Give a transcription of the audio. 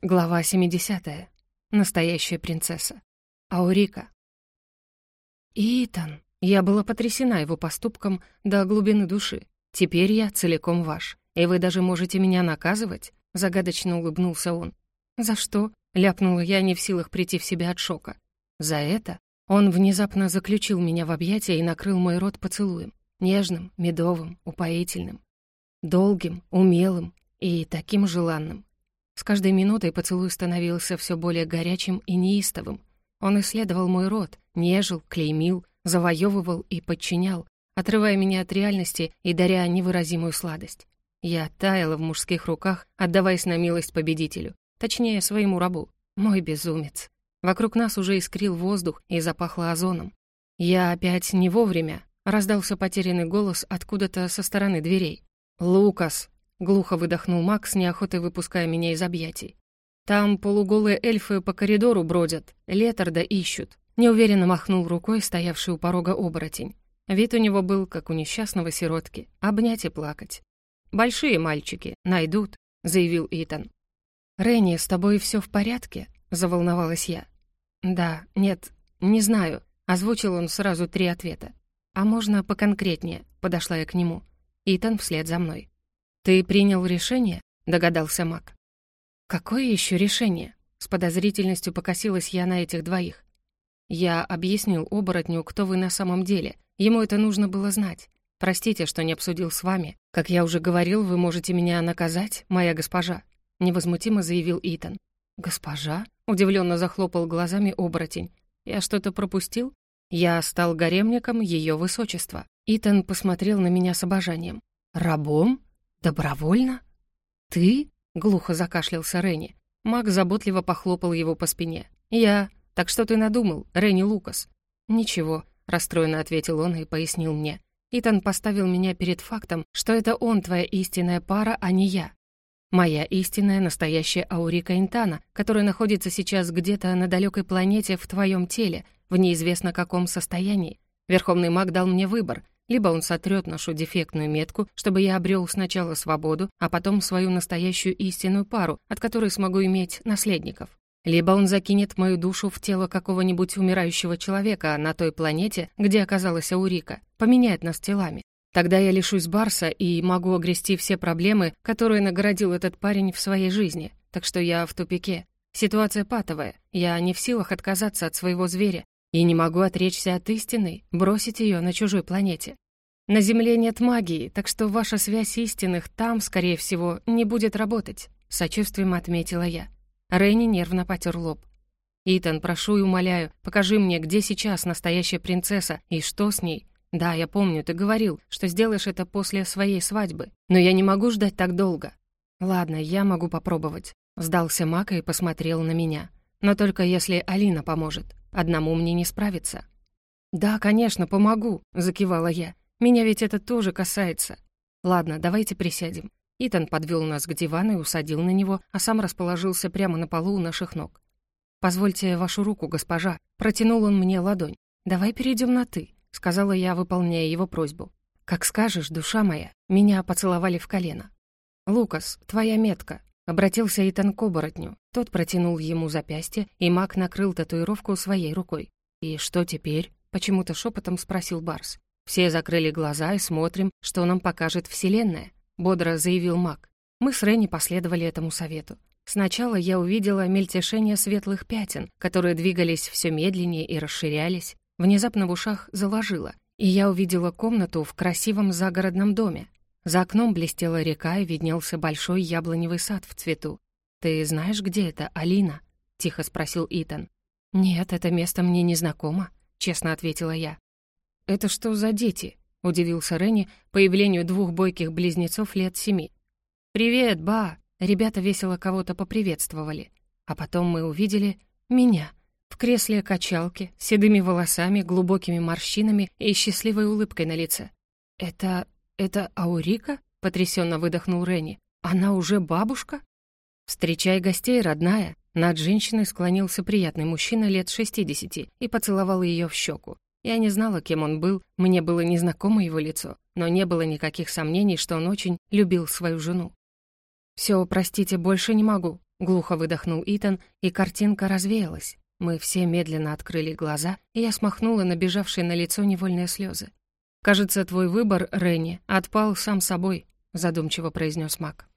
Глава 70. Настоящая принцесса. Аурика. Итан. Я была потрясена его поступком до глубины души. Теперь я целиком ваш. И вы даже можете меня наказывать? Загадочно улыбнулся он. За что? Ляпнула я, не в силах прийти в себя от шока. За это он внезапно заключил меня в объятия и накрыл мой рот поцелуем. Нежным, медовым, упоительным. Долгим, умелым и таким желанным. С каждой минутой поцелуй становился все более горячим и неистовым. Он исследовал мой рот, нежил, клеймил, завоевывал и подчинял, отрывая меня от реальности и даря невыразимую сладость. Я таяла в мужских руках, отдаваясь на милость победителю, точнее, своему рабу. Мой безумец. Вокруг нас уже искрил воздух и запахло озоном. Я опять не вовремя. Раздался потерянный голос откуда-то со стороны дверей. «Лукас!» Глухо выдохнул Макс, неохотой выпуская меня из объятий. «Там полуголые эльфы по коридору бродят, Летарда ищут». Неуверенно махнул рукой стоявший у порога оборотень. Вид у него был, как у несчастного сиротки, обнять и плакать. «Большие мальчики, найдут», — заявил Итан. «Ренни, с тобой все в порядке?» — заволновалась я. «Да, нет, не знаю», — озвучил он сразу три ответа. «А можно поконкретнее?» — подошла я к нему. Итан вслед за мной. «Ты принял решение?» — догадался Мак. «Какое еще решение?» — с подозрительностью покосилась я на этих двоих. «Я объяснил оборотню, кто вы на самом деле. Ему это нужно было знать. Простите, что не обсудил с вами. Как я уже говорил, вы можете меня наказать, моя госпожа», — невозмутимо заявил Итан. «Госпожа?» — удивленно захлопал глазами оборотень. «Я что-то пропустил?» «Я стал гаремником ее высочества». Итан посмотрел на меня с обожанием. «Рабом?» «Добровольно? Ты?» — глухо закашлялся Ренни. Маг заботливо похлопал его по спине. «Я. Так что ты надумал, Ренни Лукас?» «Ничего», — расстроенно ответил он и пояснил мне. «Итан поставил меня перед фактом, что это он твоя истинная пара, а не я. Моя истинная, настоящая Аурика Интана, которая находится сейчас где-то на далекой планете в твоем теле, в неизвестно каком состоянии. Верховный маг дал мне выбор либо он сотрет нашу дефектную метку, чтобы я обрел сначала свободу, а потом свою настоящую истинную пару, от которой смогу иметь наследников. Либо он закинет мою душу в тело какого-нибудь умирающего человека на той планете, где оказалась Аурика, поменяет нас телами. Тогда я лишусь Барса и могу огрести все проблемы, которые наградил этот парень в своей жизни. Так что я в тупике. Ситуация патовая. Я не в силах отказаться от своего зверя, и не могу отречься от истины, бросить ее на чужой планете. На Земле нет магии, так что ваша связь истинных там, скорее всего, не будет работать», — сочувствием отметила я. Ренни нервно потер лоб. «Итан, прошу и умоляю, покажи мне, где сейчас настоящая принцесса и что с ней. Да, я помню, ты говорил, что сделаешь это после своей свадьбы, но я не могу ждать так долго». «Ладно, я могу попробовать», — сдался Мака и посмотрел на меня. «Но только если Алина поможет». Одному мне не справиться». «Да, конечно, помогу», — закивала я. «Меня ведь это тоже касается». «Ладно, давайте присядем». Итан подвел нас к дивану и усадил на него, а сам расположился прямо на полу у наших ног. «Позвольте вашу руку, госпожа». Протянул он мне ладонь. «Давай перейдем на «ты», — сказала я, выполняя его просьбу. «Как скажешь, душа моя». Меня поцеловали в колено. «Лукас, твоя метка», Обратился Итан к оборотню. Тот протянул ему запястье, и маг накрыл татуировку своей рукой. «И что теперь?» — почему-то шепотом спросил Барс. «Все закрыли глаза и смотрим, что нам покажет Вселенная», — бодро заявил маг. Мы с Ренни последовали этому совету. Сначала я увидела мельтешение светлых пятен, которые двигались все медленнее и расширялись. Внезапно в ушах заложило, и я увидела комнату в красивом загородном доме. За окном блестела река и виднелся большой яблоневый сад в цвету. «Ты знаешь, где это, Алина?» — тихо спросил Итан. «Нет, это место мне не знакомо», — честно ответила я. «Это что за дети?» — удивился Ренни появлению двух бойких близнецов лет семи. «Привет, ба!» — ребята весело кого-то поприветствовали. А потом мы увидели меня в кресле качалки, седыми волосами, глубокими морщинами и счастливой улыбкой на лице. «Это «Это Аурика?» — потрясенно выдохнул Ренни. «Она уже бабушка?» «Встречай гостей, родная!» Над женщиной склонился приятный мужчина лет шестидесяти и поцеловал ее в щеку. Я не знала, кем он был, мне было незнакомо его лицо, но не было никаких сомнений, что он очень любил свою жену. «Все, простите, больше не могу», Глухо выдохнул Итан, и картинка развеялась. Мы все медленно открыли глаза, и я смахнула набежавшие на лицо невольные слезы. «Кажется, твой выбор, Ренни, отпал сам собой», — задумчиво произнес Мак.